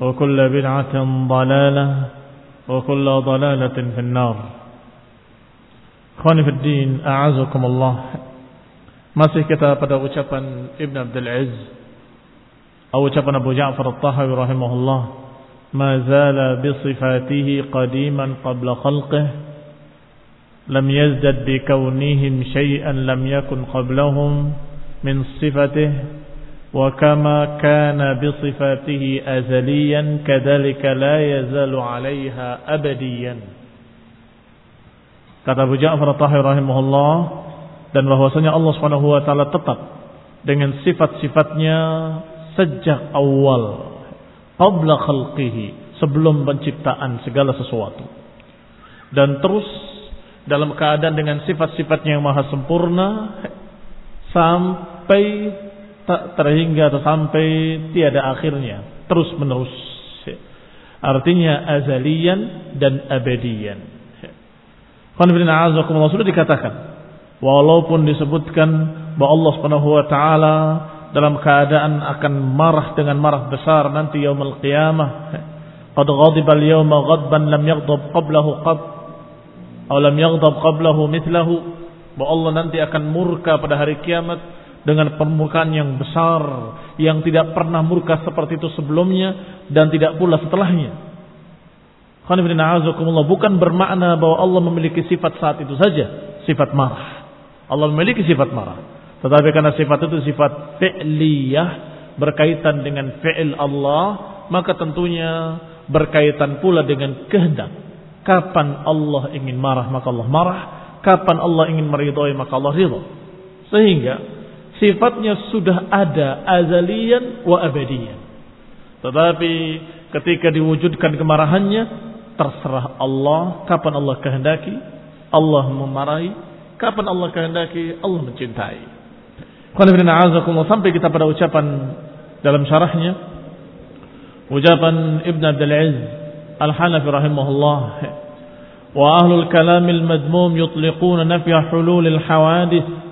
وكل بدعة ضلالة وكل ضلالة في النار Khawani Fiddin, A'azakumullah Masih kita pada ucapan Ibn Abdul Aziz Atau ucapan Abu Ja'far Al-Tahawi rahimahullah Ma zala bisifatihi qadiman qabla khalqih Lam yazdad bikaunihim syai'an lam yakun qablahum Min sifatih وكما كان بصفاته أزليا كذلك لا يزال عليها أبديا kata Abu Ja'far Tahir rahimahullah dan bahwasanya Allah Subhanahu wa taala tetap dengan sifat-sifatnya sejak awal qabla khalqihi sebelum penciptaan segala sesuatu dan terus dalam keadaan dengan sifat-sifatnya yang maha sempurna sampai tak terhingga atau sampai tiada akhirnya. Terus menerus. Artinya azalian dan abadian Qanifidina sudah dikatakan walaupun disebutkan bahwa Allah Subhanahu wa taala dalam keadaan akan marah dengan marah besar nanti yaumul qiyamah qad ghadiba al-yawma ghadban lam yaghdab qablahu qab atau lam yaghdab qablahu mithlahu bahwa Allah nanti akan murka pada hari kiamat dengan permukaan yang besar yang tidak pernah murka seperti itu sebelumnya dan tidak pula setelahnya. Bukan bermakna bahwa Allah memiliki sifat saat itu saja, sifat marah. Allah memiliki sifat marah. Tetapi karena sifat itu sifat fi'liyah berkaitan dengan fi'il Allah, maka tentunya berkaitan pula dengan kehendak. Kapan Allah ingin marah maka Allah marah, kapan Allah ingin meridhoi maka Allah ridha. Sehingga sifatnya sudah ada azalian wa abadian. Tetapi ketika diwujudkan kemarahannya, terserah Allah kapan Allah kehendaki, Allah memarahi, kapan Allah kehendaki, Allah mencintai. sampai kita pada ucapan dalam syarahnya ucapan Ibn Abdul Aziz Al-Hanafi rahimahullah wa ahlul kalam al-madmum yutliquna nafya hulul al-hawadith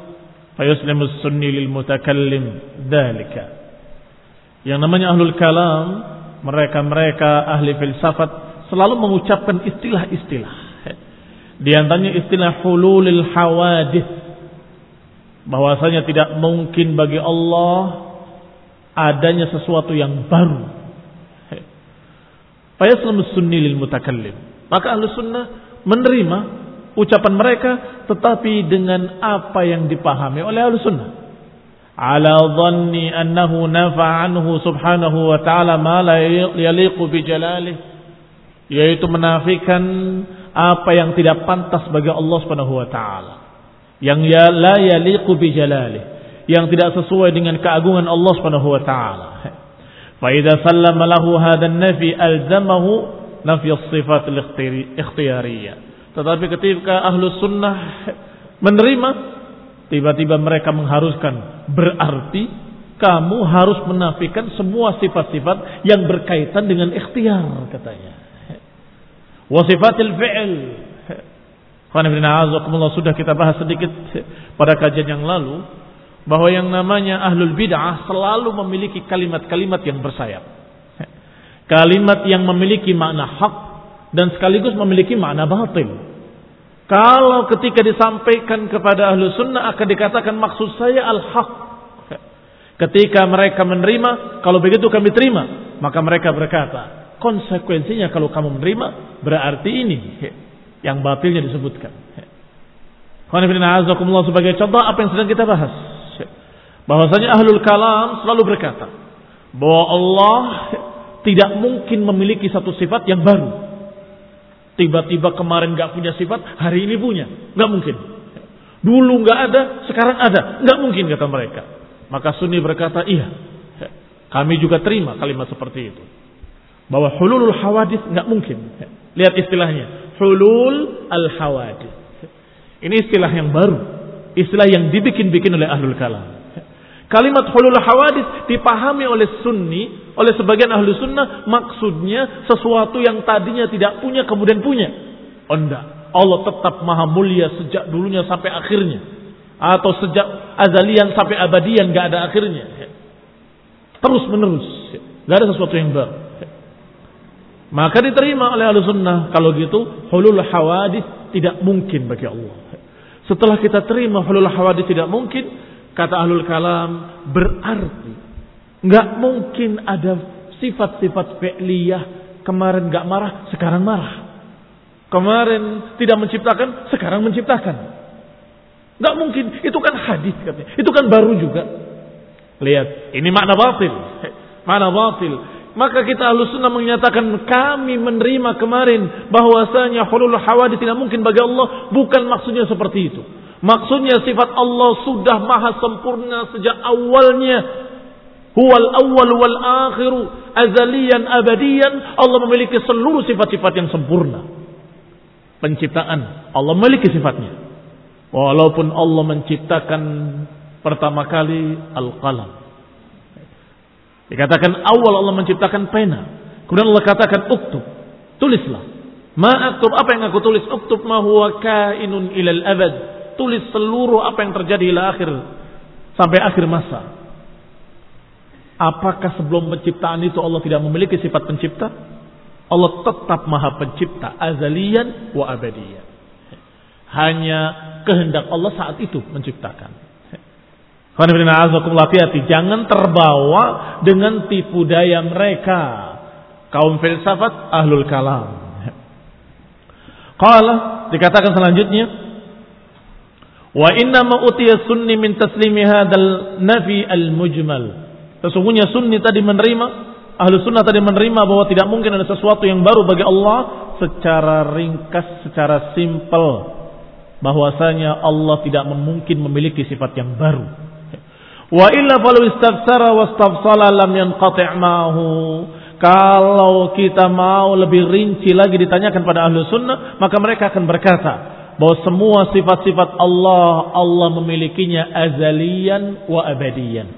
fayuslimu sunni lil mutakallim dalika yang namanya ahlul kalam mereka-mereka ahli filsafat selalu mengucapkan istilah-istilah. Di antaranya istilah hululil hawadith. Bahwasanya tidak mungkin bagi Allah adanya sesuatu yang baru. Fayuslimu sunni lil mutakallim. Maka ahlu sunnah menerima ucapan mereka tetapi dengan apa yang dipahami oleh ahlu sunnah ala dhanni annahu nafa anhu subhanahu wa ta'ala ma la yaliqu bi jalalih yaitu menafikan apa yang tidak pantas bagi Allah Subhanahu wa taala. Yang ya la yaliqu bi jalali, yang tidak sesuai dengan keagungan Allah Subhanahu wa taala. Fa idza sallama lahu hadzal nafi alzamahu nafi as-sifat al-ikhtiyariyah. Tetapi ketika ahlu sunnah menerima, tiba-tiba mereka mengharuskan berarti kamu harus menafikan semua sifat-sifat yang berkaitan dengan ikhtiar katanya. Wasifatil fi'il. sudah kita bahas sedikit pada kajian yang lalu bahwa yang namanya ahlul bid'ah selalu memiliki kalimat-kalimat yang bersayap. Kalimat yang memiliki makna hak dan sekaligus memiliki makna batil. Kalau ketika disampaikan kepada ahlu sunnah akan dikatakan maksud saya al-haq. Ketika mereka menerima, kalau begitu kami terima. Maka mereka berkata, Konsekuensinya kalau kamu menerima berarti ini yang batilnya disebutkan. sebagai contoh apa yang sedang kita bahas. Bahwasanya ahlul kalam selalu berkata bahwa Allah tidak mungkin memiliki satu sifat yang baru. Tiba-tiba kemarin gak punya sifat, hari ini punya. Gak mungkin. Dulu gak ada, sekarang ada. Gak mungkin kata mereka. Maka Sunni berkata, iya. Kami juga terima kalimat seperti itu bahwa hululul hawadis nggak mungkin. Lihat istilahnya, hulul al hawadis. Ini istilah yang baru, istilah yang dibikin-bikin oleh ahlul kalam. Kalimat hulul hawadis dipahami oleh sunni, oleh sebagian ahlu sunnah, maksudnya sesuatu yang tadinya tidak punya kemudian punya. Oh enggak, Allah tetap maha mulia sejak dulunya sampai akhirnya. Atau sejak azalian sampai abadian nggak ada akhirnya. Terus menerus, nggak ada sesuatu yang baru. Maka diterima oleh ahlu sunnah. Kalau gitu, hulul hawadis tidak mungkin bagi Allah. Setelah kita terima hulul hawadis tidak mungkin, kata ahlul kalam, berarti nggak mungkin ada sifat-sifat fi'liyah kemarin nggak marah, sekarang marah. Kemarin tidak menciptakan, sekarang menciptakan. Nggak mungkin, itu kan hadis katanya. Itu kan baru juga. Lihat, ini makna batil. Makna batil. Maka kita ahlu sunnah menyatakan kami menerima kemarin bahwasanya hulul hawadith tidak mungkin bagi Allah. Bukan maksudnya seperti itu. Maksudnya sifat Allah sudah maha sempurna sejak awalnya. Huwal awal wal akhiru azalian abadian. Allah memiliki seluruh sifat-sifat yang sempurna. Penciptaan. Allah memiliki sifatnya. Walaupun Allah menciptakan pertama kali al-qalam. Dikatakan awal Allah menciptakan pena. Kemudian Allah katakan uktub. Tulislah. Ma aktub apa yang aku tulis? Uktub ma huwa kainun ilal abad. Tulis seluruh apa yang terjadi ila akhir sampai akhir masa. Apakah sebelum penciptaan itu Allah tidak memiliki sifat pencipta? Allah tetap maha pencipta azalian wa abadiyan. Hanya kehendak Allah saat itu menciptakan. Jangan terbawa dengan tipu daya mereka. Kaum filsafat ahlul kalam. Qala dikatakan selanjutnya Wa inna ma utiya sunni min taslimi hadzal nafi al mujmal. Sesungguhnya sunni tadi menerima ahlu sunnah tadi menerima bahwa tidak mungkin ada sesuatu yang baru bagi Allah secara ringkas, secara simpel bahwasanya Allah tidak mungkin memiliki sifat yang baru. Wa illa falau istafsara wastafsala lam yanqati' ma'hu. Kalau kita mau lebih rinci lagi ditanyakan pada ahlu sunnah, maka mereka akan berkata bahwa semua sifat-sifat Allah, Allah memilikinya azalian wa abadian.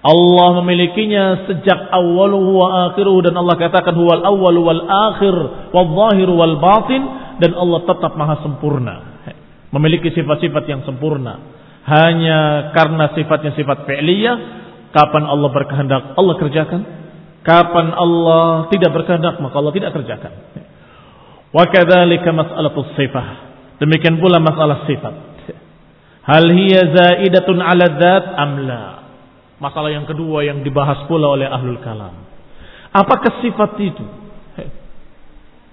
Allah memilikinya sejak awal wa akhiruh dan Allah katakan huwal awal wal akhir wal zahir wal batin dan Allah tetap maha sempurna. Memiliki sifat-sifat yang sempurna hanya karena sifatnya sifat fi'liyah kapan Allah berkehendak Allah kerjakan kapan Allah tidak berkehendak maka Allah tidak kerjakan wa kadzalika mas'alatus sifah demikian pula masalah sifat. Hal hiya zaidatun 'ala dzat am la? Masalah yang kedua yang dibahas pula oleh ahlul kalam. Apakah sifat itu?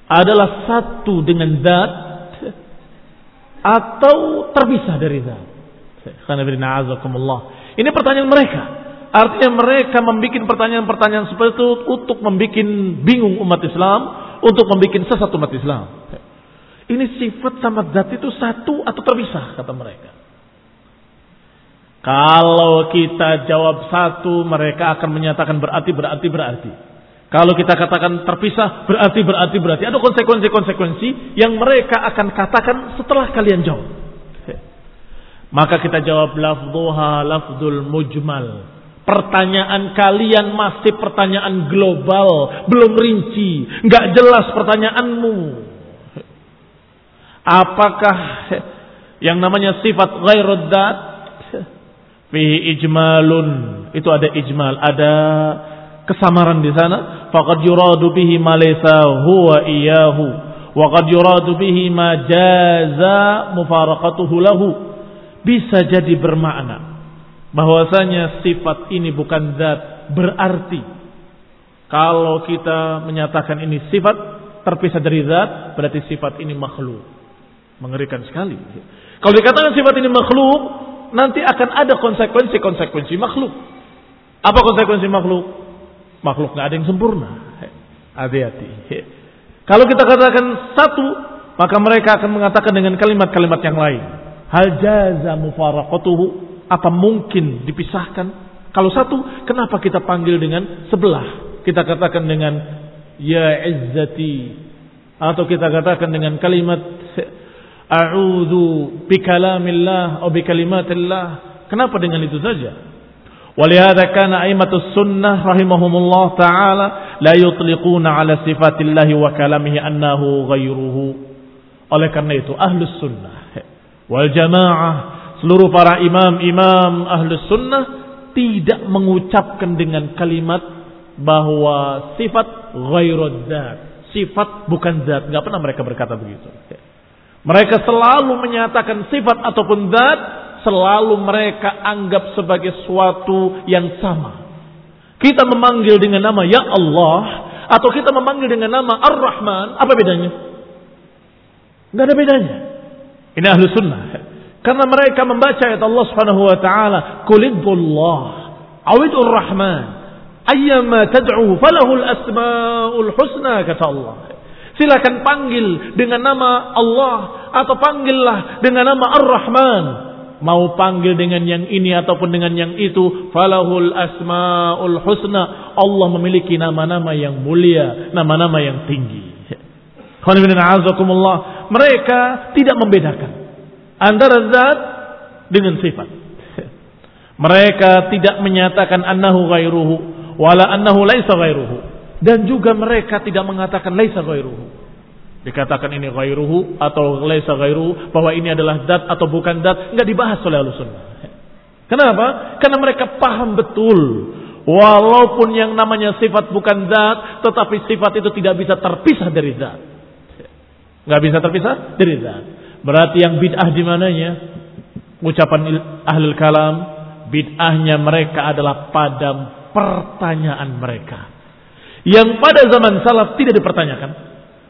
Adalah satu dengan zat atau terpisah dari zat? Ini pertanyaan mereka. Artinya mereka membuat pertanyaan-pertanyaan seperti itu untuk membuat bingung umat Islam, untuk membuat sesat umat Islam. Ini sifat sama zat itu satu atau terpisah kata mereka. Kalau kita jawab satu, mereka akan menyatakan berarti, berarti, berarti. Kalau kita katakan terpisah, berarti, berarti, berarti. Ada konsekuensi-konsekuensi yang mereka akan katakan setelah kalian jawab. Maka kita jawab lafduha lafdul mujmal. Pertanyaan kalian masih pertanyaan global, belum rinci, nggak jelas pertanyaanmu. Apakah yang namanya sifat ghairud dat fihi ijmalun. Itu ada ijmal ada kesamaran di sana. Faqad yuradu bihi ma laysa huwa iyahu wa qad yuradu bihi ma jaza mufaraqatuhu lahu. Bisa jadi bermakna bahwasanya sifat ini bukan zat berarti. Kalau kita menyatakan ini sifat terpisah dari zat berarti sifat ini makhluk Mengerikan sekali. Kalau dikatakan sifat ini makhluk, nanti akan ada konsekuensi-konsekuensi makhluk. Apa konsekuensi makhluk? Makhluk nggak ada yang sempurna. Hati-hati. Kalau kita katakan satu, maka mereka akan mengatakan dengan kalimat-kalimat yang lain. Hal jaza mufaraqatuhu. Apa mungkin dipisahkan? Kalau satu, kenapa kita panggil dengan sebelah? Kita katakan dengan ya izzati. Atau kita katakan dengan kalimat a'udzu bikalamillah atau bikalimatillah. Kenapa dengan itu saja? Kana aimatus sunnah rahimahumullah taala la yutliquna ala sifatillahi wa kalamihi annahu ghairuhu. Oleh karena itu ahlus sunnah wal jamaah seluruh para imam-imam ahlus sunnah tidak mengucapkan dengan kalimat bahwa sifat ghairud Sifat bukan zat. Enggak pernah mereka berkata begitu. Mereka selalu menyatakan sifat ataupun zat selalu mereka anggap sebagai suatu yang sama. Kita memanggil dengan nama Ya Allah atau kita memanggil dengan nama Ar-Rahman, apa bedanya? Enggak ada bedanya. Ini ahlu sunnah. Karena mereka membaca ayat Allah Subhanahu wa taala, "Qulidullah, awidur Rahman, ayyama tad'u falahul asmaul husna," kata Allah. Silakan panggil dengan nama Allah atau panggillah dengan nama Ar-Rahman. Mau panggil dengan yang ini ataupun dengan yang itu, falahul asmaul husna. Allah memiliki nama-nama yang mulia, nama-nama yang tinggi. Mereka tidak membedakan antara zat dengan sifat. Mereka tidak menyatakan annahu ghairuhu wala annahu laisa ghairuhu dan juga mereka tidak mengatakan laisa ghairuhu. Dikatakan ini ghairuhu atau laisa ghairuhu bahwa ini adalah dat atau bukan dat enggak dibahas oleh Ahlussunnah. Kenapa? Karena mereka paham betul walaupun yang namanya sifat bukan zat tetapi sifat itu tidak bisa terpisah dari zat. Enggak bisa terpisah dari zat. Berarti yang bid'ah di mananya? Ucapan ahlul kalam, bid'ahnya mereka adalah pada pertanyaan mereka yang pada zaman salaf tidak dipertanyakan.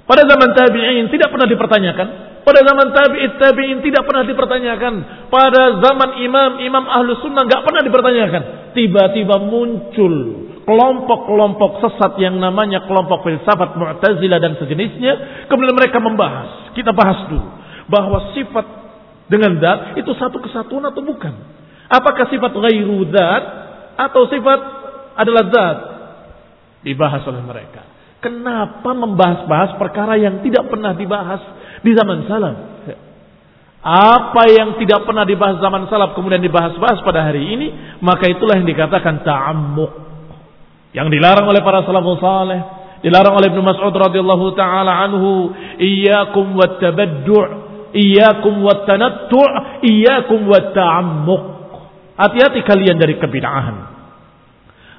Pada zaman tabi'in tidak pernah dipertanyakan. Pada zaman tabi'it tabi'in tidak pernah dipertanyakan. Pada zaman imam-imam ahlu sunnah nggak pernah dipertanyakan. Tiba-tiba muncul kelompok-kelompok sesat yang namanya kelompok filsafat mu'tazilah dan sejenisnya. Kemudian mereka membahas. Kita bahas dulu. Bahwa sifat dengan dat itu satu kesatuan atau bukan. Apakah sifat ghairu dat atau sifat adalah zat? dibahas oleh mereka. Kenapa membahas-bahas perkara yang tidak pernah dibahas di zaman salam? Apa yang tidak pernah dibahas zaman salaf kemudian dibahas-bahas pada hari ini, maka itulah yang dikatakan ta'ammuk. Yang dilarang oleh para salafus saleh, dilarang oleh Ibnu Mas'ud radhiyallahu taala anhu, iyyakum wattabaddu', iyyakum wattanattu', iyyakum watta'ammuk. Hati-hati kalian dari kebid'ahan.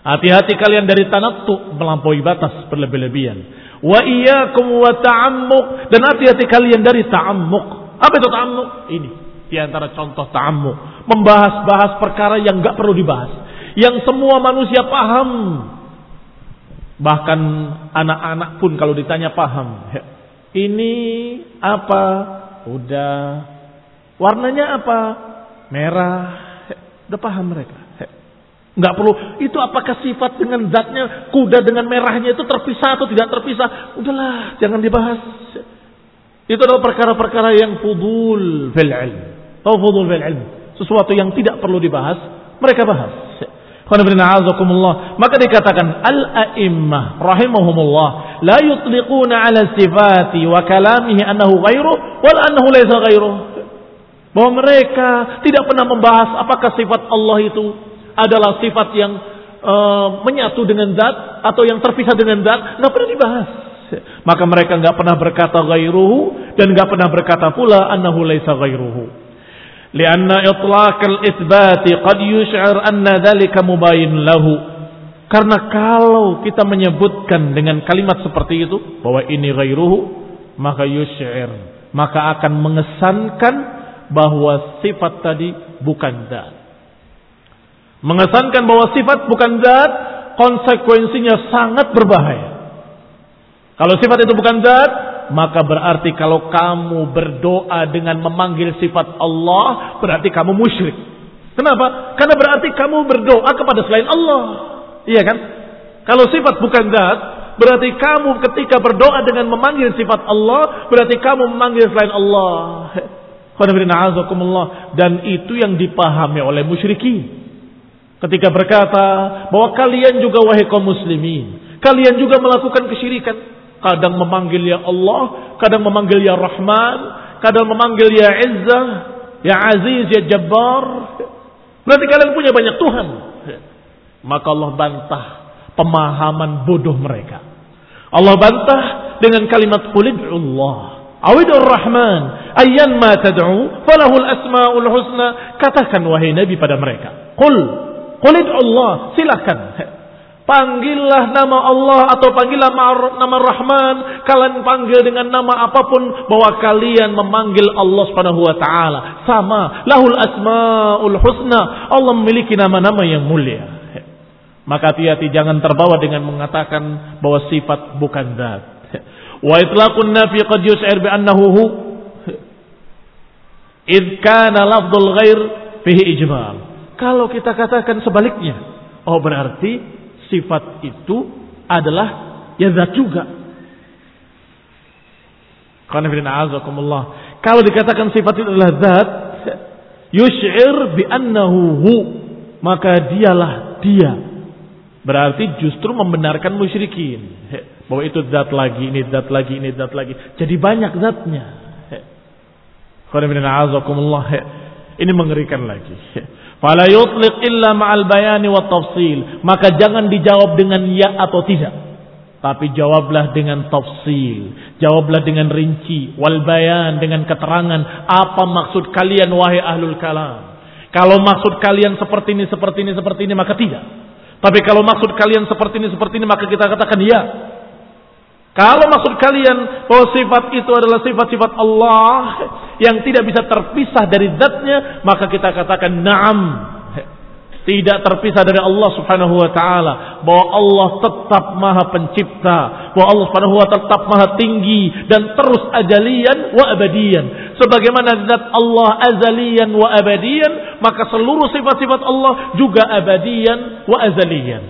Hati-hati kalian dari tanattu melampaui batas berlebih-lebihan. Wa iyyakum wa ta'ammuk dan hati-hati kalian dari ta'ammuk. Apa itu ta'ammuk? Ini di antara contoh ta'ammuk, membahas-bahas perkara yang enggak perlu dibahas, yang semua manusia paham. Bahkan anak-anak pun kalau ditanya paham. Ini apa? Udah. Warnanya apa? Merah. Udah paham mereka. Nggak perlu. Itu apakah sifat dengan zatnya kuda dengan merahnya itu terpisah atau tidak terpisah? Udahlah, jangan dibahas. Itu adalah perkara-perkara yang fudul fil ilm. Tahu fudul fil ilm? Sesuatu yang tidak perlu dibahas, mereka bahas. Maka dikatakan al-a'immah rahimahumullah la yutliquna ala sifati wa kalamihi annahu ghairu wal annahu laysa ghairu. Bahwa mereka tidak pernah membahas apakah sifat Allah itu adalah sifat yang uh, menyatu dengan zat atau yang terpisah dengan zat, nggak pernah dibahas. Maka mereka nggak pernah berkata ghairuhu dan nggak pernah berkata pula annahu laysa ghairuhu. لأن إطلاق الإثبات قد يشعر أن ذلك مباين له karena kalau kita menyebutkan dengan kalimat seperti itu bahwa ini ghairuhu maka yusy'ir maka akan mengesankan bahwa sifat tadi bukan zat mengesankan bahwa sifat bukan zat konsekuensinya sangat berbahaya kalau sifat itu bukan zat maka berarti kalau kamu berdoa dengan memanggil sifat Allah, berarti kamu musyrik. Kenapa? Karena berarti kamu berdoa kepada selain Allah. Iya kan? Kalau sifat bukan zat, berarti kamu ketika berdoa dengan memanggil sifat Allah, berarti kamu memanggil selain Allah. Dan itu yang dipahami oleh musyrikin. Ketika berkata bahwa kalian juga wahai kaum muslimin, kalian juga melakukan kesyirikan. Kadang memanggil ya Allah, kadang memanggil ya Rahman, kadang memanggil ya Izzah, ya Aziz, ya Jabbar. Berarti kalian punya banyak Tuhan. Maka Allah bantah pemahaman bodoh mereka. Allah bantah dengan kalimat Allah. Awidur Rahman, ayyan ma tad'u, falahul asma'ul husna. Katakan wahai Nabi pada mereka. Qul, qulid Allah, silakan. Panggillah nama Allah atau panggillah nama Rahman. Kalian panggil dengan nama apa pun bahwa kalian memanggil Allah Subhanahu wa taala. Sama, lahul asmaul husna. Allah memiliki nama-nama yang mulia. Maka hati-hati jangan terbawa dengan mengatakan bahwa sifat bukan zat. Wa itlaqun nafi qad yus'ir bi annahu hu. Id kana lafdhul ghair fihi ijmal. Kalau kita katakan sebaliknya, oh berarti sifat itu adalah ya zat juga. Kalau dikatakan sifat itu adalah zat, yush'ir bi annahu hu, maka dialah dia. Berarti justru membenarkan musyrikin. Bahwa itu zat lagi, ini zat lagi, ini zat lagi. Jadi banyak zatnya. Ini mengerikan lagi. Fala yutliq illa ma'al bayani wa tafsil. Maka jangan dijawab dengan ya atau tidak. Tapi jawablah dengan tafsil. Jawablah dengan rinci. Wal bayan dengan keterangan. Apa maksud kalian wahai ahlul kalam. Kalau maksud kalian seperti ini, seperti ini, seperti ini, maka tidak. Tapi kalau maksud kalian seperti ini, seperti ini, maka kita katakan ya. Kalau maksud kalian bahwa sifat itu adalah sifat-sifat Allah yang tidak bisa terpisah dari zatnya, maka kita katakan na'am. Tidak terpisah dari Allah subhanahu wa ta'ala. Bahwa Allah tetap maha pencipta. Bahwa Allah subhanahu wa ta'ala tetap maha tinggi. Dan terus ajalian wa abadian. Sebagaimana zat Allah azalian wa abadian. Maka seluruh sifat-sifat Allah juga abadian wa azalian.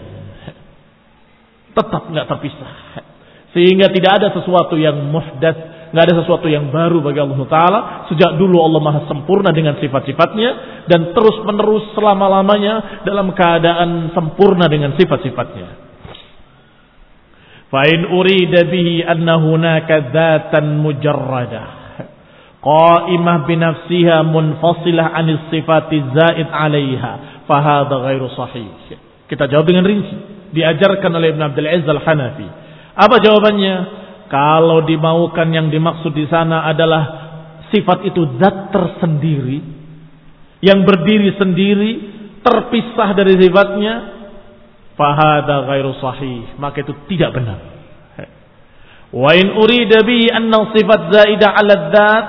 Tetap nggak terpisah. Sehingga tidak ada sesuatu yang muhdats, nggak ada sesuatu yang baru bagi Allah Taala. Sejak dulu Allah Maha sempurna dengan sifat-sifatnya dan terus menerus selama-lamanya dalam keadaan sempurna dengan sifat-sifatnya. Fa'in urida bihi anna hunaka dzatan mujarradah qa'imah binafsiha munfasilah anis sifati zaid 'alaiha fahadha ghairu sahih. Kita jawab dengan rinci. Diajarkan oleh Ibn Abdul Aziz Al-Hanafi apa jawabannya? Kalau dimaukan yang dimaksud di sana adalah sifat itu zat tersendiri yang berdiri sendiri, terpisah dari sifatnya, fahada ghairu sahih, maka itu tidak benar. Wa in urida bi anna sifat zaidah 'ala dzat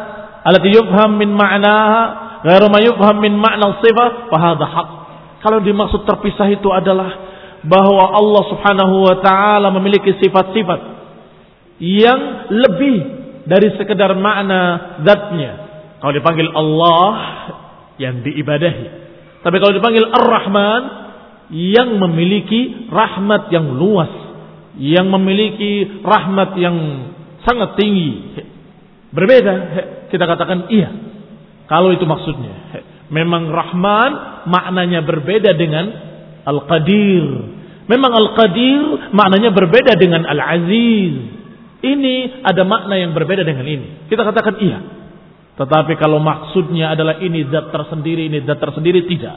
allati yufham min ma'naha ghairu ma yufham min ma'na sifat fahada haq. Kalau dimaksud terpisah itu adalah bahwa Allah Subhanahu wa taala memiliki sifat-sifat yang lebih dari sekedar makna zatnya. Kalau dipanggil Allah yang diibadahi. Tapi kalau dipanggil Ar-Rahman yang memiliki rahmat yang luas, yang memiliki rahmat yang sangat tinggi. Berbeda. Kita katakan iya. Kalau itu maksudnya. Memang Rahman maknanya berbeda dengan Al-Qadir. Memang Al-Qadir maknanya berbeda dengan Al-Aziz. Ini ada makna yang berbeda dengan ini. Kita katakan iya. Tetapi kalau maksudnya adalah ini zat tersendiri, ini zat tersendiri, tidak.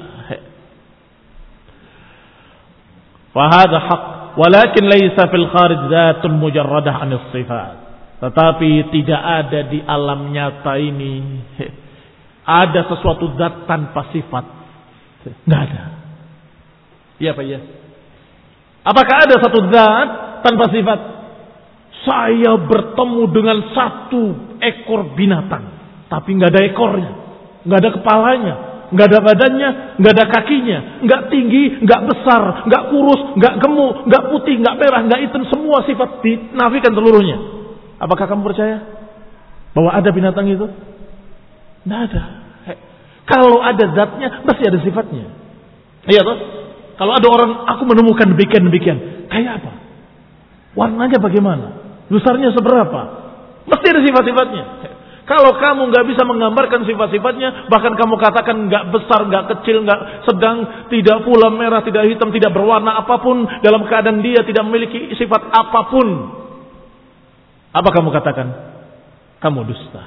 Fahada haq. Walakin laisa fil kharij zatun mujarradah anis sifat. Tetapi tidak ada di alam nyata ini. Ada sesuatu zat tanpa sifat. Tidak ada. Iya Pak ya? Apakah ada satu zat tanpa sifat? Saya bertemu dengan satu ekor binatang, tapi nggak ada ekornya, nggak ada kepalanya, nggak ada badannya, nggak ada kakinya, nggak tinggi, nggak besar, nggak kurus, nggak gemuk, nggak putih, nggak merah, nggak hitam, semua sifat dinafikan seluruhnya. Apakah kamu percaya bahwa ada binatang itu? Tidak ada. Kalau ada zatnya, pasti ada sifatnya. Iya toh? Kalau ada orang, aku menemukan demikian-demikian. Kayak apa? Warnanya bagaimana? Besarnya seberapa? Mesti ada sifat-sifatnya. Kalau kamu nggak bisa menggambarkan sifat-sifatnya, bahkan kamu katakan nggak besar, nggak kecil, nggak sedang, tidak pula merah, tidak hitam, tidak berwarna apa pun, dalam keadaan dia tidak memiliki sifat apa pun. Apa kamu katakan? Kamu dusta.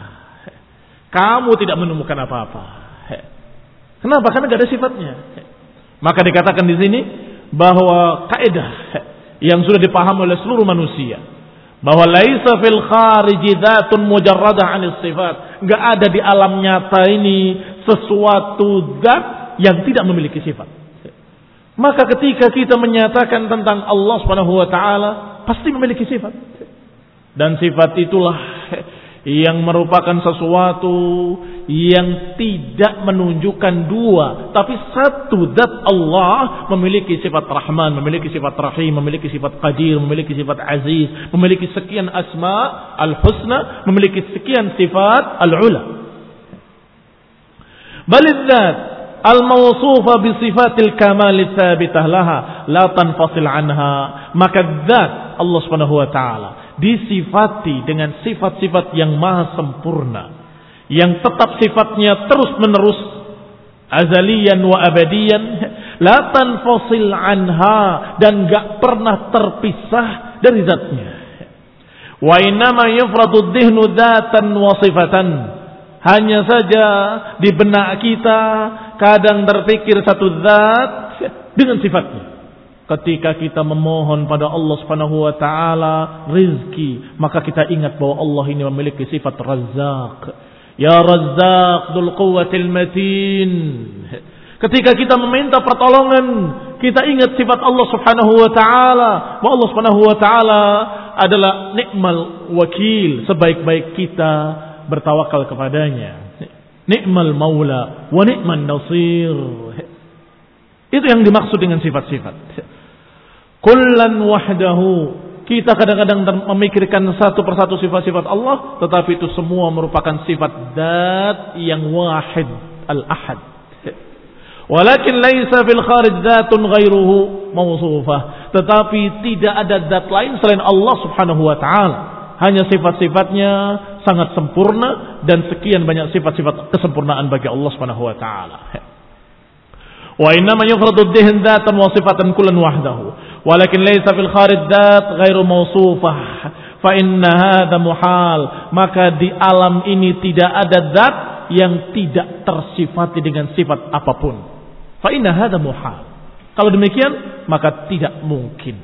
Kamu tidak menemukan apa-apa. Kenapa? Karena nggak ada sifatnya. Maka dikatakan di sini bahwa kaidah yang sudah dipahami oleh seluruh manusia bahwa laisa fil khariji dzatun mujarradah 'anil sifat. Enggak ada di alam nyata ini sesuatu zat yang tidak memiliki sifat. Maka ketika kita menyatakan tentang Allah Subhanahu wa taala pasti memiliki sifat. Dan sifat itulah yang merupakan sesuatu yang tidak menunjukkan dua, tapi satu zat Allah memiliki sifat Rahman, memiliki sifat Rahim, memiliki sifat Qadir, memiliki sifat Aziz, memiliki sekian asma al-husna, memiliki sekian sifat al-ula. Balidzat al-mawsufa bi sifatil kamal tsabitah laha la tanfasil anha. Maka zat Allah Subhanahu wa taala disifati dengan sifat-sifat yang maha sempurna yang tetap sifatnya terus menerus azalian wa abadian la tanfasil anha dan gak pernah terpisah dari zatnya. Wa innama yufradu dhihnu datan wa sifatan. Hanya saja di benak kita kadang terpikir satu zat dengan sifatnya Ketika kita memohon pada Allah Subhanahu wa taala rizki, maka kita ingat bahwa Allah ini memiliki sifat Razzaq. Ya Razzaq dzul quwwatil matin. Ketika kita meminta pertolongan, kita ingat sifat Allah Subhanahu wa taala. Bahwa Allah Subhanahu wa taala adalah nikmal wakil, sebaik-baik kita bertawakal kepadanya. Nikmal maula wa nikman nasir. Itu yang dimaksud dengan sifat-sifat. Kullan wahdahu. Kita kadang-kadang memikirkan satu persatu sifat-sifat Allah, tetapi itu semua merupakan sifat dat yang wahid, al-ahad. Walakin laisa fil kharij dzatun ghairuhu mawsufah. Tetapi tidak ada zat lain selain Allah Subhanahu wa taala. Hanya sifat-sifatnya sangat sempurna dan sekian banyak sifat-sifat kesempurnaan bagi Allah Subhanahu wa taala. Wa inna ma yufradu dhihn dzatan wa sifatan kullan wahdahu. Walakin laysa fil kharij dat ghairu mausufah. Fa inna hadha muhal. Maka di alam ini tidak ada zat yang tidak tersifati dengan sifat apa pun. Fa inna hadha muhal. Kalau demikian, maka tidak mungkin.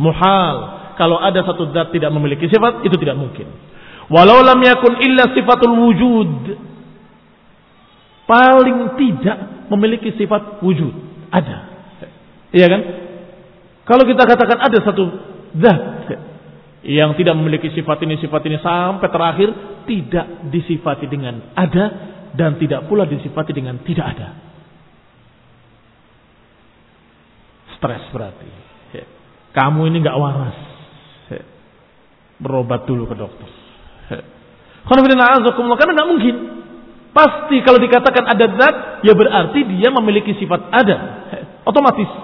Muhal. Kalau ada satu zat tidak memiliki sifat, itu tidak mungkin. Walau lam yakun illa sifatul wujud. Paling tidak memiliki sifat wujud. Ada. Iya kan? Kalau kita katakan ada satu zat yang tidak memiliki sifat ini, sifat ini sampai terakhir tidak disifati dengan ada dan tidak pula disifati dengan tidak ada. Stres berarti. Kamu ini nggak waras. Berobat dulu ke dokter. Karena nggak mungkin. Pasti kalau dikatakan ada zat, ya berarti dia memiliki sifat ada. Otomatis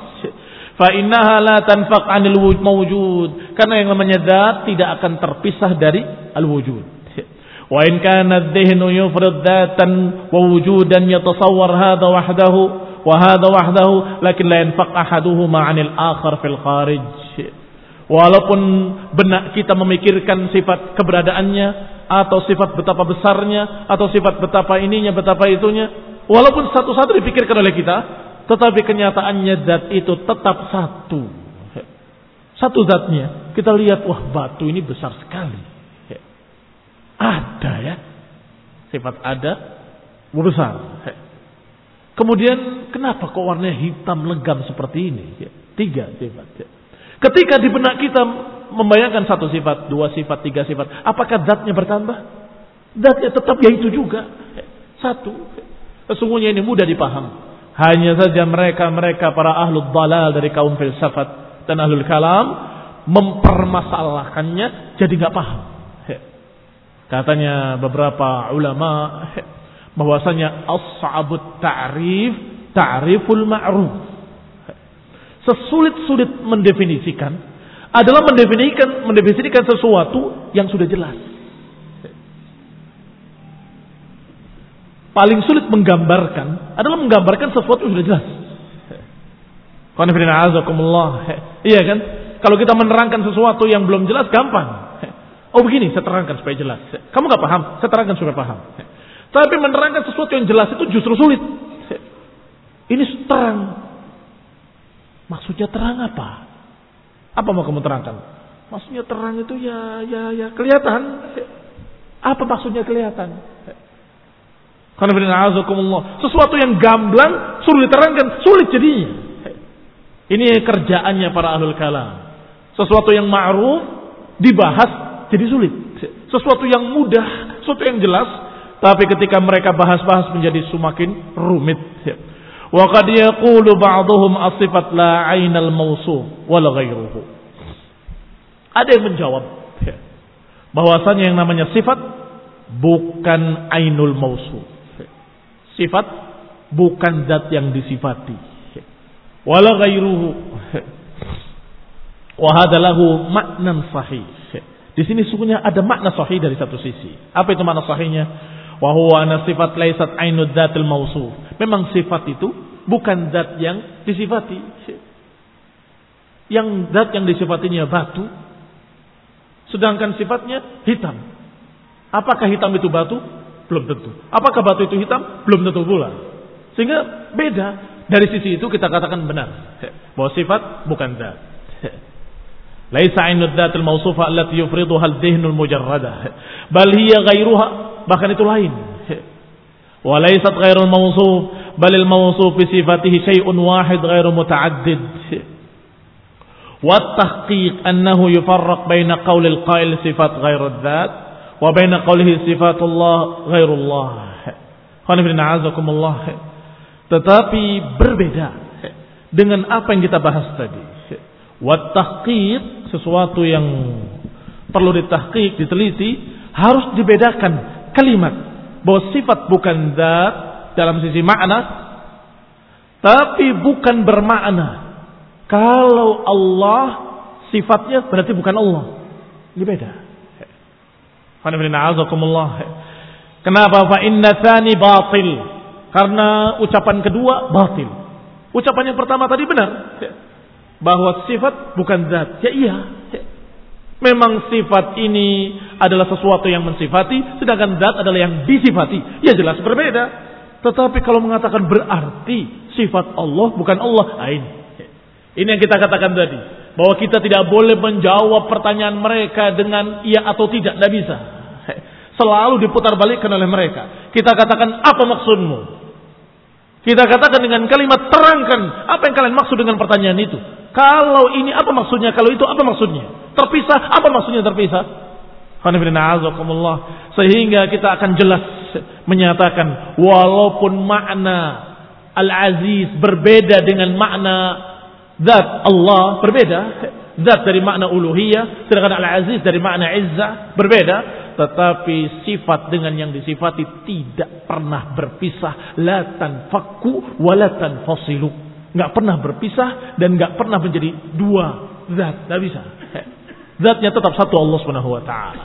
fa innaha la tanfaq 'anil mawjud karena yang namanya zat tidak akan terpisah dari al wujud Wa in kana adh-dhihnu yufrid dhatan wa wujudan yatasawwar hadha wahdahu wa hadha wahdahu lakin la yanfaq ahaduhuma 'anil akhar fil kharij. Walaupun benak kita memikirkan sifat keberadaannya atau sifat betapa besarnya atau sifat betapa ininya betapa itunya, walaupun satu-satu dipikirkan oleh kita, tetapi kenyataannya zat itu tetap satu. Satu zatnya. Kita lihat, wah batu ini besar sekali. Ada ya. Sifat ada, besar. Kemudian kenapa kok warnanya hitam legam seperti ini? Tiga sifat. Ketika di benak kita membayangkan satu sifat, dua sifat, tiga sifat, apakah zatnya bertambah? Zatnya tetap ya itu juga. Satu. Sesungguhnya ini mudah dipaham. Hanya saja mereka-mereka para ahlul dalal dari kaum filsafat dan ahlul kalam mempermasalahkannya jadi nggak paham. Katanya beberapa ulama bahwasanya as-sa'abut ta'rif ta'riful ma'ruf. Sesulit-sulit mendefinisikan adalah mendefinisikan mendefinisikan sesuatu yang sudah jelas. Paling sulit menggambarkan adalah menggambarkan sesuatu yang sudah jelas. Iya kan? Kalau kita menerangkan sesuatu yang belum jelas gampang. Oh begini, saya terangkan supaya jelas. Kamu nggak paham, saya terangkan supaya paham. Tapi menerangkan sesuatu yang jelas itu justru sulit. Ini terang. Maksudnya terang apa? Apa mau kamu terangkan? Maksudnya terang itu ya ya ya kelihatan. Apa maksudnya kelihatan? Sesuatu yang gamblang sulit diterangkan, sulit jadinya. Ini kerjaannya para ahlul kalam. Sesuatu yang ma'ruf dibahas jadi sulit. Sesuatu yang mudah, sesuatu yang jelas, tapi ketika mereka bahas-bahas menjadi semakin rumit. Wa qad yaqulu as-sifat la 'ainal mawsuf wal. Ada yang menjawab bahwasanya yang namanya sifat bukan ainul mausuf Sifat bukan zat yang disifati. Wala ghairuhu. Wa hadalahu maknan sahih. Di sini sungguhnya ada makna sahih dari satu sisi. Apa itu makna sahihnya? Wa huwa ana sifat laisat ainud dzatil mausuf. Memang sifat itu bukan zat yang disifati. Yang zat yang disifatinya batu, sedangkan sifatnya hitam. Apakah hitam itu batu? Belum tentu. Apakah batu itu hitam? Belum tentu pula. Sehingga beda. Dari sisi itu kita katakan benar. Bahwa sifat bukan zat. Laisa ainud dzatul mausufa allati yufriduha al-dhihnul mujarrada. Bal hiya ghairuha, bahkan itu lain. Wa laisat ghairul mausuf, bal al-mausuf bi sifatihi syai'un wahid ghairu muta'addid. Wa at-tahqiq annahu yufarraq baina al-qa'il sifat ghairu dzat wa baina qawlihi sifatullah ghairullah. Tetapi berbeda dengan apa yang kita bahas tadi. Wa tahqiq sesuatu yang perlu ditahqiq, diteliti, harus dibedakan kalimat bahwa sifat bukan zat dalam sisi makna tapi bukan bermakna kalau Allah sifatnya berarti bukan Allah. Ini beda. Kenapa? Fa inna tsani batil. Karena ucapan kedua batil. Ucapan yang pertama tadi benar. Bahwa sifat bukan zat. Ya iya. Memang sifat ini adalah sesuatu yang mensifati, sedangkan zat adalah yang disifati. Ya jelas berbeda. Tetapi kalau mengatakan berarti sifat Allah bukan Allah, ini. Ini yang kita katakan tadi bahwa kita tidak boleh menjawab pertanyaan mereka dengan iya atau tidak, tidak bisa. Selalu diputar balikkan oleh mereka. Kita katakan apa maksudmu? Kita katakan dengan kalimat terangkan apa yang kalian maksud dengan pertanyaan itu. Kalau ini apa maksudnya? Kalau itu apa maksudnya? Terpisah apa maksudnya terpisah? Sehingga kita akan jelas menyatakan walaupun makna Al-Aziz berbeda dengan makna Zat Allah berbeda. Zat dari makna uluhiyah. Sedangkan Al-Aziz dari makna izzah berbeda. Tetapi sifat dengan yang disifati tidak pernah berpisah. La tanfakku wa la tanfasilu. Nggak pernah berpisah dan nggak pernah menjadi dua zat. Nggak bisa. Zatnya tetap satu Allah subhanahu wa ta'ala.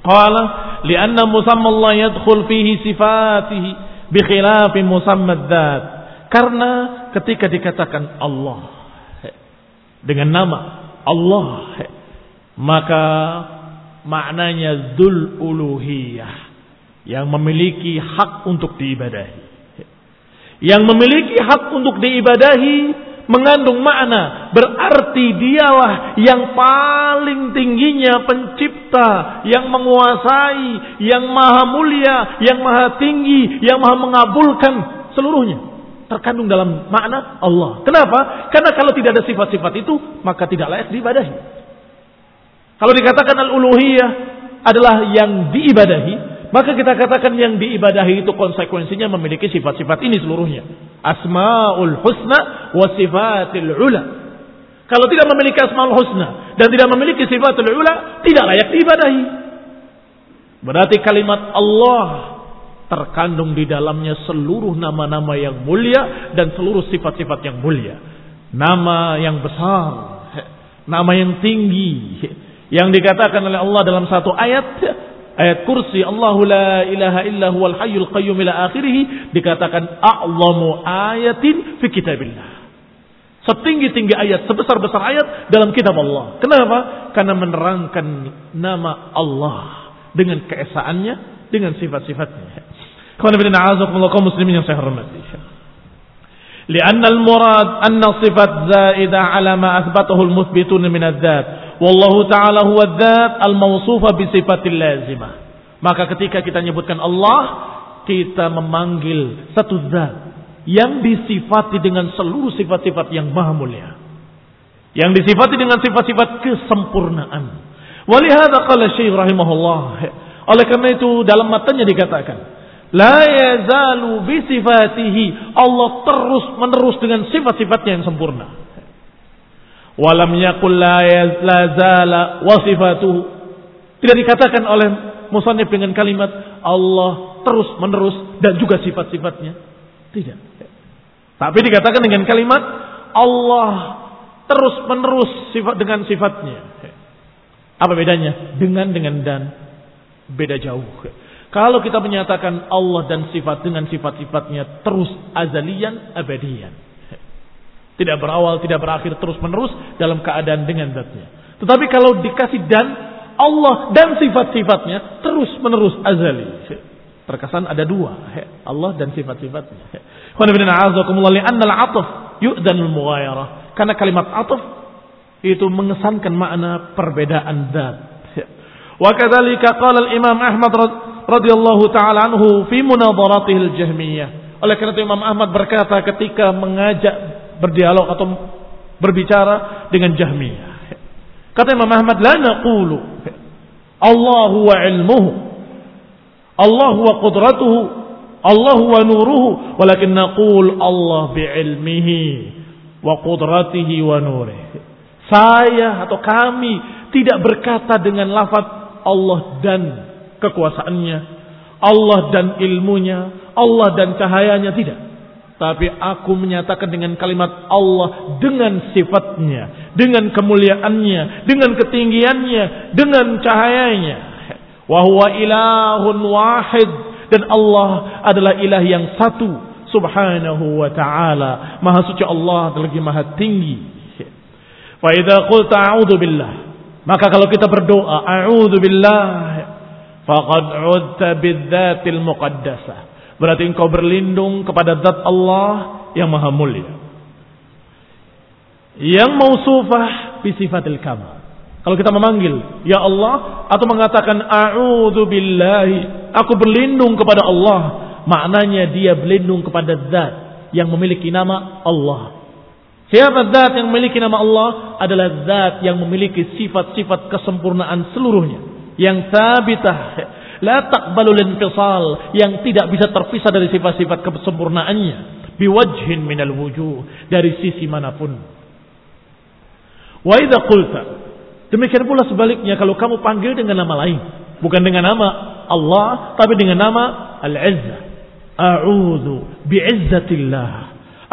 Qala li'anna musamma Allah yadkhul fihi sifatihi bi khilafi musamma dzat. Karena ketika dikatakan Allah dengan nama Allah maka maknanya dzul uluhiyah yang memiliki hak untuk diibadahi. Yang memiliki hak untuk diibadahi mengandung makna berarti dialah yang paling tingginya pencipta yang menguasai yang maha mulia yang maha tinggi yang maha mengabulkan seluruhnya terkandung dalam makna Allah kenapa karena kalau tidak ada sifat-sifat itu maka tidak layak diibadahi kalau dikatakan al-uluhiyah adalah yang diibadahi maka kita katakan yang diibadahi itu konsekuensinya memiliki sifat-sifat ini seluruhnya. Asma'ul husna wa sifatil ula. Kalau tidak memiliki asma'ul husna dan tidak memiliki sifatul ula, tidak layak diibadahi. Berarti kalimat Allah terkandung di dalamnya seluruh nama-nama yang mulia dan seluruh sifat-sifat yang mulia. Nama yang besar, nama yang tinggi, yang dikatakan oleh Allah dalam satu ayat ayat kursi Allahu la ilaha illa huwal hayyul qayyum ila akhirih dikatakan a'lamu ayatin fi kitabillah. Setinggi-tinggi ayat, sebesar-besar ayat dalam kitab Allah. Kenapa? Karena menerangkan nama Allah dengan keesaannya, dengan sifat-sifatnya. Kawan bin a'azakumullah kaum muslimin yang saya hormati. Lianna al-murad anna sifat zaidah ala ma athbatahu al-muthbitun min adz-dzat. Wallahu ta'ala huwa adz-dzat al-mawsufa bi sifatil lazimah. Maka ketika kita menyebutkan Allah, kita memanggil satu zat yang disifati dengan seluruh sifat-sifat yang maha mulia. Yang disifati dengan sifat-sifat kesempurnaan. Walihada qala syaih rahimahullah. Oleh karena itu dalam matanya dikatakan, la yazalu bi sifatihi. Allah terus menerus dengan sifat-sifatnya yang sempurna. Walam yakul la zala wasifatuhu. Tidak dikatakan oleh musannif dengan kalimat Allah terus menerus dan juga sifat-sifatnya. Tidak. Tapi dikatakan dengan kalimat Allah terus menerus sifat dengan sifatnya. Apa bedanya? Dengan dengan dan beda jauh. Kalau kita menyatakan Allah dan sifat dengan sifat-sifatnya terus azalian abadian. Tidak berawal, tidak berakhir terus menerus dalam keadaan dengan zatnya. Tetapi kalau dikasih dan Allah dan sifat-sifatnya terus menerus azali. Terkesan ada dua. Allah dan sifat-sifatnya. Karena kalimat ataf itu mengesankan makna perbedaan zat. Wa kadzalika qala al-Imam Ahmad radhiyallahu taala anhu fi munadharatihi al-Jahmiyah. Oleh karena itu Imam Ahmad berkata ketika mengajak berdialog atau berbicara dengan Jahmiyah. Kata Imam Ahmad, la naqulu Allah wa ilmuhu, Allah wa qudratuhu, Allah wa nuruhu, walakin naqul Allah bi ilmihi wa qudratihi wa nurihi. Saya atau kami tidak berkata dengan lafaz Allah dan kekuasaannya, Allah dan ilmunya, Allah dan cahayanya tidak. Tapi aku menyatakan dengan kalimat Allah dengan sifatnya, dengan kemuliaannya, dengan ketinggiannya, dengan cahayanya. Wahwa ilahun wahid dan Allah adalah ilah yang satu subhanahu wa ta'ala. Maha suci Allah lagi maha tinggi. Fa idza qulta a'udzu billah. Maka kalau kita berdoa a'udzu billah faqad 'udta bidzatil muqaddasah Berarti engkau berlindung kepada zat Allah yang maha mulia. Yang mausufah bisifatil kamal. Kalau kita memanggil ya Allah atau mengatakan a'udzu billahi, aku berlindung kepada Allah, maknanya dia berlindung kepada zat yang memiliki nama Allah. Siapa zat yang memiliki nama Allah adalah zat yang memiliki sifat-sifat kesempurnaan seluruhnya yang sabitah La taqbalul infisal. Yang tidak bisa terpisah dari sifat-sifat kesempurnaannya. Biwajhin minal wujuh. Dari sisi mana pun. Wa idha qulta. Demikian pula sebaliknya kalau kamu panggil dengan nama lain. Bukan dengan nama Allah. Tapi dengan nama Al-Izzah. A'udhu bi'izzatillah.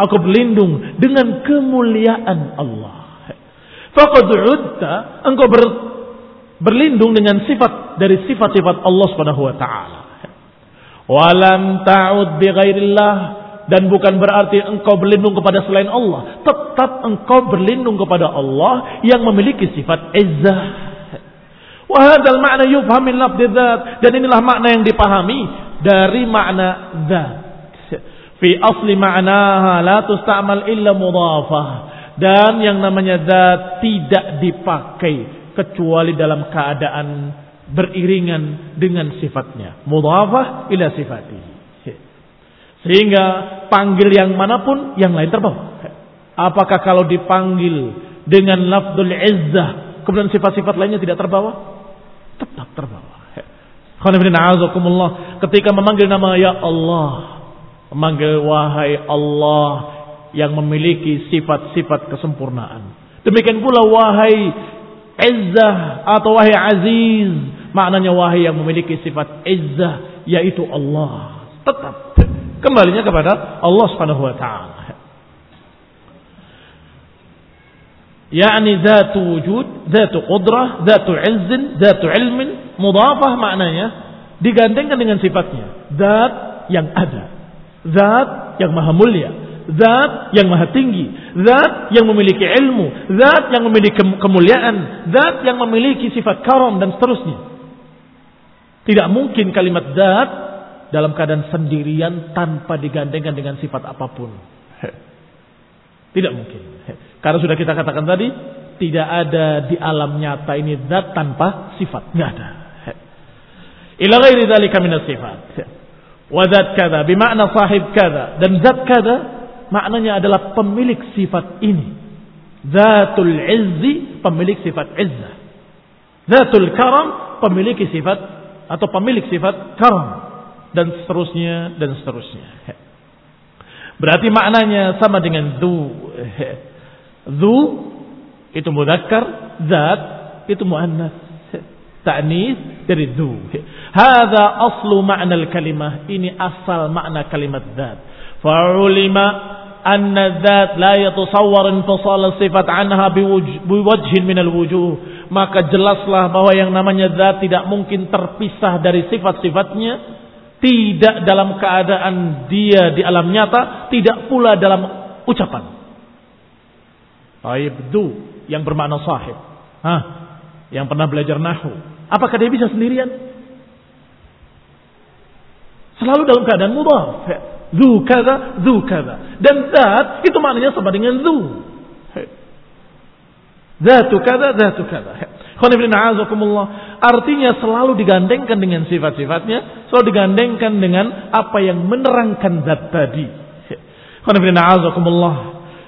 Aku berlindung dengan kemuliaan Allah. Faqad. Engkau ber berlindung dengan sifat dari sifat-sifat Allah Subhanahu wa taala. Walam ta'ud bi ghairillah dan bukan berarti engkau berlindung kepada selain Allah, tetap engkau berlindung kepada Allah yang memiliki sifat izzah. Wahadal makna yufham min dan inilah makna yang dipahami dari makna zat. Fi asli ma'naha la tusta'mal illa mudhafah. Dan yang namanya zat tidak dipakai kecuali dalam keadaan beriringan dengan sifatnya. Mudhafah ila sifatihi. Sehingga panggil yang mana pun yang lain terbawa. Apakah kalau dipanggil dengan lafdul izzah kemudian sifat-sifat lainnya tidak terbawa? Tetap terbawa. Ketika memanggil nama ya Allah, memanggil wahai Allah yang memiliki sifat-sifat kesempurnaan. Demikian pula wahai izzah atau wahai aziz, maknanya wahai yang memiliki sifat izzah yaitu Allah. Tetap Kembalinya kepada Allah Subhanahu wa taala. yakni zatu wujud, zatu qudrah, zatu izzin, zatu ilmin, mudhafah maknanya digandengkan dengan sifatnya. Zat yang ada. Zat yang maha mulia. Zat yang maha tinggi. Zat yang memiliki ilmu. Zat yang memiliki kemuliaan. Zat yang memiliki sifat karam dan seterusnya. Tidak mungkin kalimat zat dalam keadaan sendirian tanpa digandengkan dengan sifat apa pun. Tidak mungkin. Karena sudah kita katakan tadi, tidak ada di alam nyata ini zat tanpa sifat. Tidak ada. Ila ghairi dzalika minas sifat. Wa zat kada bermakna sahib kada dan zat kada maknanya adalah pemilik sifat ini. Zatul izzi pemilik sifat izzah. Zatul karam pemilik sifat atau pemilik sifat karam dan seterusnya dan seterusnya. Berarti maknanya sama dengan du. Du itu mudzakkar, zat itu muannas. Ta'nis dari du. Hadza aslu makna kalimah. Ini asal makna kalimat zat. Fa'ulima anna dzat la yatasawwar infisal sifat anha biwajhin min alwujuh maka jelaslah bahwa yang namanya zat tidak mungkin terpisah dari sifat-sifatnya tidak dalam keadaan dia di alam nyata, tidak pula dalam ucapan. Aibdu yang bermakna sahib. Hah? Yang pernah belajar nahu. Apakah dia bisa sendirian? Selalu dalam keadaan mudhaf. Zu kada, zu kada. Dan zat itu maknanya sama dengan zu. Zatu kada, zatu kada. Artinya selalu digandengkan dengan sifat-sifatnya, selalu digandengkan dengan apa yang menerangkan zat tadi.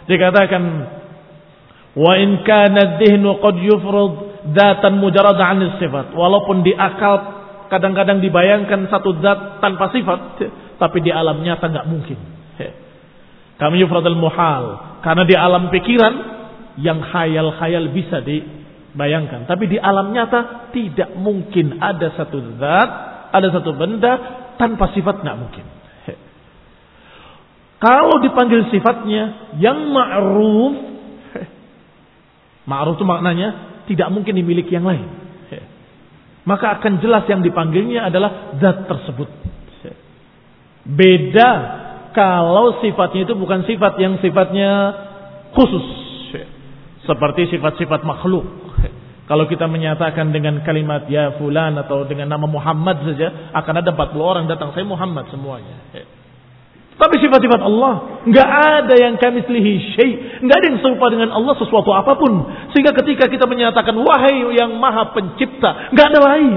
Dikatakan wa in kana dhihnu qad yufrad dzatan mujarrad 'an sifat. Walaupun di akal kadang-kadang dibayangkan satu zat tanpa sifat, tapi di alam nyata nggak mungkin. Kami yufradul muhal karena di alam pikiran yang khayal-khayal bisa di Bayangkan, tapi di alam nyata tidak mungkin ada satu zat, ada satu benda tanpa sifat nggak mungkin. Kalau dipanggil sifatnya yang ma'ruf, ma'ruf itu maknanya tidak mungkin dimiliki yang lain. Maka akan jelas yang dipanggilnya adalah zat tersebut. Beda kalau sifatnya itu bukan sifat yang sifatnya khusus. Seperti sifat-sifat makhluk. Kalau kita menyatakan dengan kalimat ya fulan atau dengan nama Muhammad saja, akan ada 40 orang datang, saya Muhammad semuanya. Tapi sifat-sifat Allah, nggak ada yang kami selihi syai, nggak ada yang serupa dengan Allah sesuatu apa pun. Sehingga ketika kita menyatakan wahai yang maha pencipta, nggak ada lain.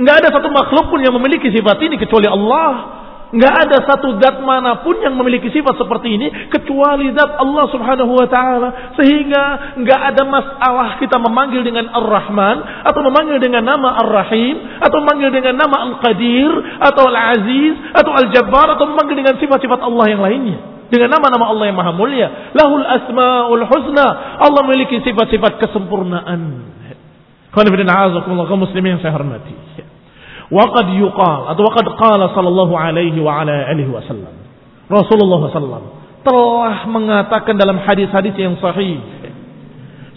Nggak ada satu makhluk pun yang memiliki sifat ini kecuali Allah. Nggak ada satu zat mana pun yang memiliki sifat seperti ini kecuali zat Allah Subhanahu wa taala. Sehingga nggak ada masalah kita memanggil dengan Ar-Rahman atau memanggil dengan nama Ar-Rahim atau memanggil dengan nama Al-Qadir atau Al-Aziz atau Al-Jabbar atau memanggil dengan sifat-sifat Allah yang lainnya. Dengan nama-nama Allah yang maha mulia. Lahul asma'ul husna. Allah memiliki sifat-sifat kesempurnaan. Qul muslimin saya hormati. Waqad yuqal atau waqad qala sallallahu alaihi wa ala alihi wasallam. Rasulullah sallam telah mengatakan dalam hadis-hadis yang sahih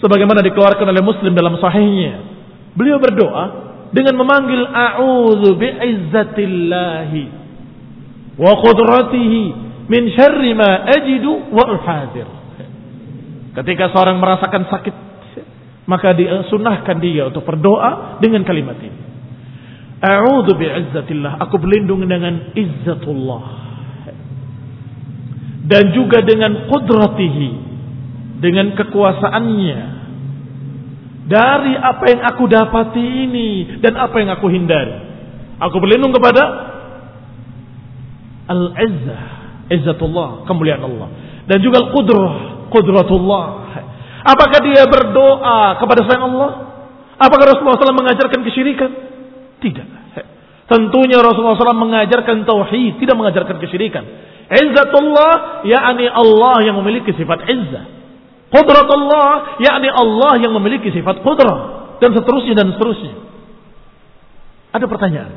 sebagaimana dikeluarkan oleh Muslim dalam sahihnya Beliau berdoa dengan memanggil a'udzu bi'izzatillahi wa qudratihi min syarri ma ajidu wa uhadir. Ketika seorang merasakan sakit, maka disunahkan dia untuk berdoa dengan kalimat ini. A'udzu bi'izzatillah, aku berlindung dengan izzatullah. Dan juga dengan qudratihi, dengan kekuasaannya dari apa yang aku dapati ini dan apa yang aku hindari. Aku berlindung kepada al-izzah, izzatullah, kemuliaan Allah. Dan juga al-qudrah, qudratullah. Apakah dia berdoa kepada selain Allah? Apakah Rasulullah SAW mengajarkan kesyirikan? Tidak. Tentunya Rasulullah SAW mengajarkan tauhid, tidak mengajarkan kesyirikan. Izzatullah, yakni Allah yang memiliki sifat izzah. Qudrat Allah, yakni Allah yang memiliki sifat qudrah dan seterusnya dan seterusnya. Ada pertanyaan.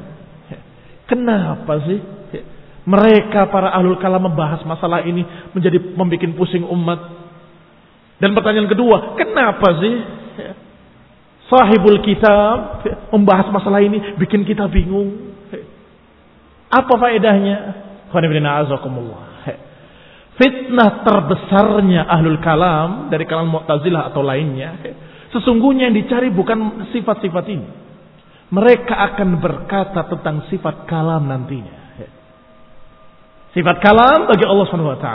Kenapa sih mereka para ahlul kalam membahas masalah ini menjadi membuat pusing umat? Dan pertanyaan kedua, kenapa sih sahibul kitab membahas masalah ini bikin kita bingung? Apa faedahnya? Fitnah terbesarnya ahlul kalam dari kalam Mu'tazilah atau lainnya. Sesungguhnya yang dicari bukan sifat-sifat ini. Mereka akan berkata tentang sifat kalam nantinya. Sifat kalam bagi Allah SWT.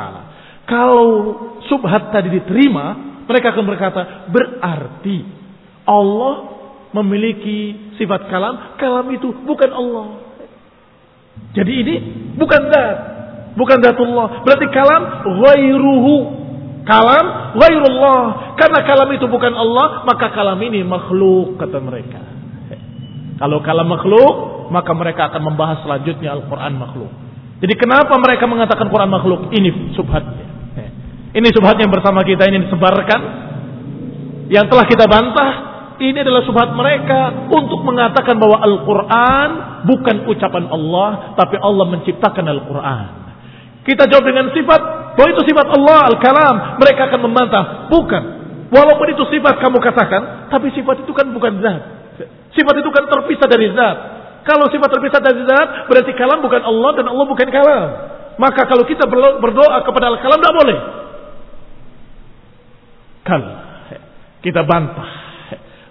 Kalau subhat tadi diterima, mereka akan berkata, berarti Allah memiliki sifat kalam, kalam itu bukan Allah. Jadi ini bukan zat, bukan zatullah. Berarti kalam ghairuhu. Kalam ghairullah. Karena kalam itu bukan Allah, maka kalam ini makhluk kata mereka. Kalau kalam makhluk, maka mereka akan membahas selanjutnya Al-Quran makhluk. Jadi kenapa mereka mengatakan Quran makhluk? Ini subhatnya. Ini subhat yang bersama kita ini disebarkan. Yang telah kita bantah. Ini adalah subhat mereka untuk mengatakan bahwa Al-Quran bukan ucapan Allah. Tapi Allah menciptakan Al-Quran. Kita jawab dengan sifat bahwa itu sifat Allah al-kalam. Mereka akan membantah. Bukan. Walaupun itu sifat kamu katakan, tapi sifat itu kan bukan zat. Sifat itu kan terpisah dari zat. Kalau sifat terpisah dari zat, berarti kalam bukan Allah dan Allah bukan kalam. Maka kalau kita berdoa kepada al-kalam, tidak boleh. Kalau kita bantah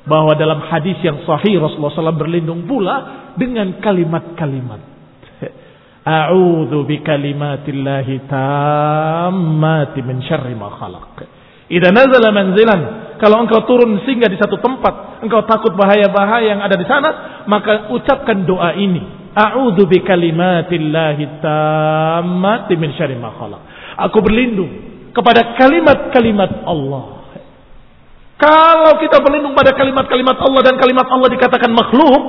bahwa dalam hadis yang sahih Rasulullah SAW berlindung pula dengan kalimat-kalimat A'udzu bikalimatillahi tammati min syarri ma khalaq. Idza nazala manzilan, kalau engkau turun singgah di satu tempat, engkau takut bahaya-bahaya yang ada di sana, maka ucapkan doa ini. A'udzu bikalimatillahi tammati min syarri ma khalaq. Aku berlindung kepada kalimat-kalimat Allah. Kalau kita berlindung pada kalimat-kalimat Allah dan kalimat Allah dikatakan makhluk,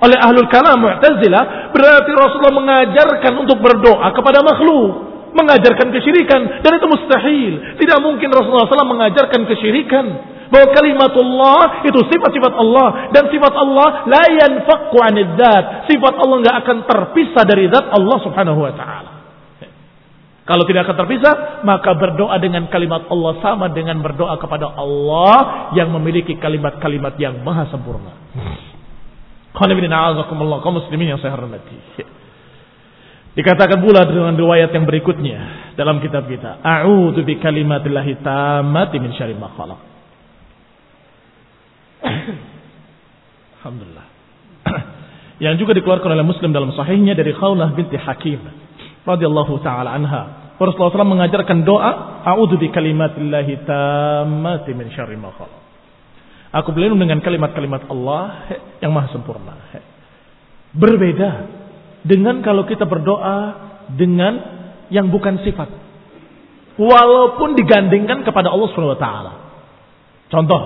oleh ahlul kalam Mu'tazilah berarti Rasulullah mengajarkan untuk berdoa kepada makhluk mengajarkan kesyirikan dan itu mustahil. Tidak mungkin Rasulullah SAW mengajarkan kesyirikan. Bahwa kalimatullah itu sifat-sifat Allah dan sifat Allah la yanfaqu anid sifat Allah nggak akan terpisah dari zat Allah Subhanahu wa taala kalau tidak akan terpisah, maka berdoa dengan kalimat Allah sama dengan berdoa kepada Allah yang memiliki kalimat-kalimat yang maha sempurna muslimin yang saya hormati. Dikatakan pula dengan riwayat yang berikutnya dalam kitab kita. A'udzu bi kalimatillahi tammati min syarri ma khalaq. Alhamdulillah. yang juga dikeluarkan oleh Muslim dalam sahihnya dari Khawlah binti Hakim radhiyallahu taala anha. Rasulullah SAW mengajarkan doa, A'udzu bi kalimatillahi tammati min syarri ma. Aku berlindung dengan kalimat-kalimat Allah yang maha sempurna. Berbeda dengan kalau kita berdoa dengan yang bukan sifat. Walaupun digandingkan kepada Allah SWT. Contoh,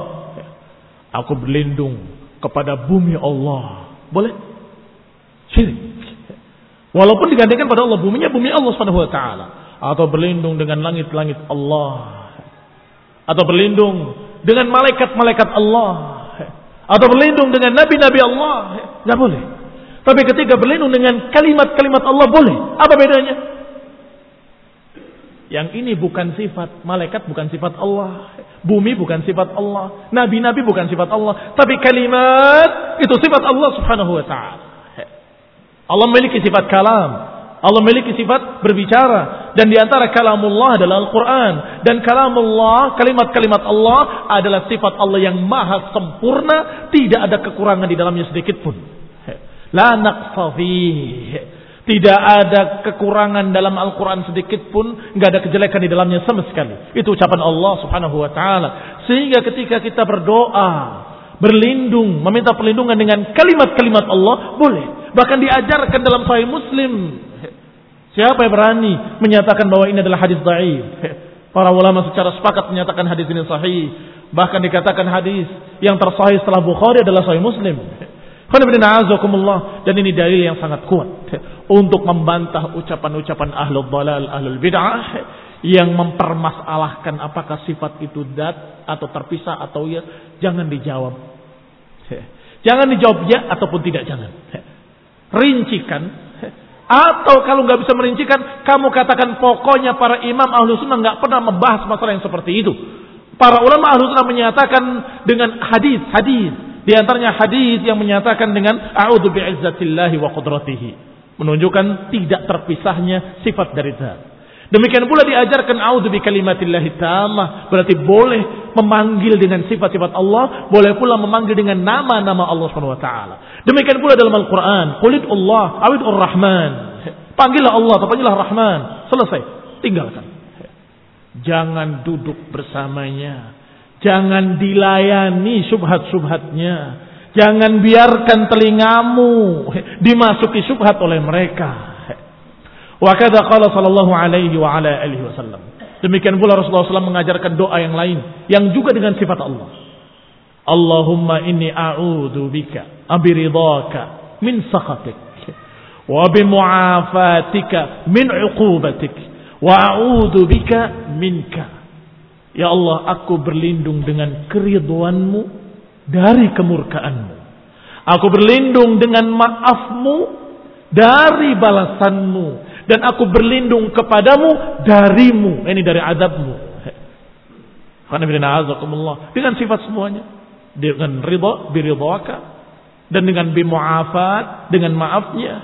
aku berlindung kepada bumi Allah. Boleh? Syirik. Walaupun digandingkan pada Allah, buminya bumi Allah SWT. Atau berlindung dengan langit-langit Allah. Atau berlindung dengan malaikat-malaikat Allah atau berlindung dengan nabi-nabi Allah, nggak boleh. Tapi ketika berlindung dengan kalimat-kalimat Allah boleh. Apa bedanya? Yang ini bukan sifat malaikat, bukan sifat Allah. Bumi bukan sifat Allah. Nabi-nabi bukan sifat Allah. Tapi kalimat itu sifat Allah subhanahu wa ta'ala. Allah memiliki sifat kalam. Allah memiliki sifat berbicara. Dan di antara kalamullah adalah Al-Quran. Dan kalamullah, kalimat-kalimat Allah adalah sifat Allah yang maha sempurna. Tidak ada kekurangan di dalamnya sedikit pun. La. Tidak ada kekurangan dalam Al-Quran sedikit pun. nggak ada kejelekan di dalamnya sama sekali. Itu ucapan Allah subhanahu wa ta'ala. Sehingga ketika kita berdoa, berlindung, meminta perlindungan dengan kalimat-kalimat Allah, boleh. Bahkan diajarkan dalam Sahih Muslim. Siapa yang berani menyatakan bahwa ini adalah hadis dhaif? Para ulama secara sepakat menyatakan hadis ini sahih. Bahkan dikatakan hadis yang tersahih setelah Bukhari adalah Sahih Muslim. Dan ini dalil yang sangat kuat untuk membantah ucapan-ucapan ahlul dalal, ahlul bid'ah yang mempermasalahkan apakah sifat itu dat atau terpisah atau ya. Jangan dijawab. Jangan dijawab ya ataupun tidak jangan. Rincikan atau kalau nggak bisa merincikan, kamu katakan pokoknya para imam ahlu sunnah nggak pernah membahas masalah yang seperti itu. Para ulama ahlu sunnah menyatakan dengan hadis, hadis di antaranya hadis yang menyatakan dengan a'udzu bi'izzatillahi wa qudratihi. Menunjukkan tidak terpisahnya sifat dari zat. Demikian pula diajarkan a'udzu bi kalimatillahi tamah, berarti boleh memanggil dengan sifat-sifat Allah, boleh pula memanggil dengan nama-nama Allah taala. Demikian pula dalam Al-Qur'an, qulid Allah, awidur Rahman. Panggillah Allah, panggillah Rahman. Selesai, tinggalkan. Jangan duduk bersamanya Jangan dilayani subhat-subhatnya. Jangan biarkan telingamu dimasuki subhat oleh mereka. Wa kadza qala sallallahu alaihi wa ala alihi wasallam. Demikian pula Rasulullah SAW mengajarkan doa yang lain yang juga dengan sifat Allah. Allahumma inni a'udzu bika abiridaka min sakhatik wa bimu'afatika min 'uqubatik wa a'udzu bika minka Ya Allah, aku berlindung dengan keriduanmu dari kemurkaanmu. Aku berlindung dengan maafmu dari balasanmu. Dan aku berlindung kepadamu darimu. Ini dari adabmu. Dengan sifat semuanya. Dengan ridha, biridhaka. Dan dengan bimu'afat, dengan maafnya.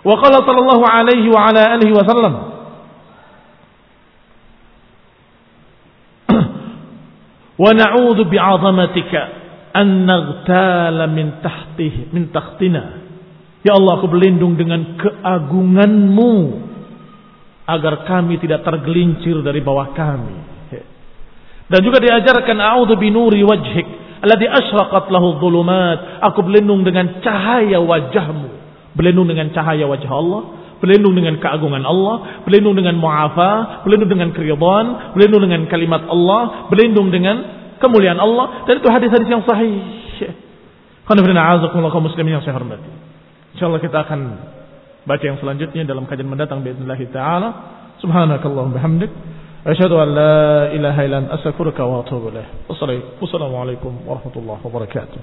Wa qala sallallahu alaihi wa ala alihi wa sallam. wa na'udzu bi'azamatika an naghtala min tahtih min tahtina ya Allah aku berlindung dengan keagunganmu agar kami tidak tergelincir dari bawah kami dan juga diajarkan a'udzu binuri wajhik alladhi asyraqat lahu dhulumat aku berlindung dengan cahaya wajahmu berlindung dengan cahaya wajah Allah berlindung dengan keagungan Allah, berlindung dengan mu'afa, berlindung dengan keridhaan, berlindung dengan kalimat Allah, berlindung dengan kemuliaan Allah dan itu hadis-hadis yang sahih. Qanifina kaum muslimin yang saya hormati. Insyaallah kita akan baca yang selanjutnya dalam kajian mendatang باذنillah taala. Subhanakallahumma أشهد أن لا إله إلا أن أستغفرك وأتوب إليه والسلام عليكم ورحمة الله وبركاته.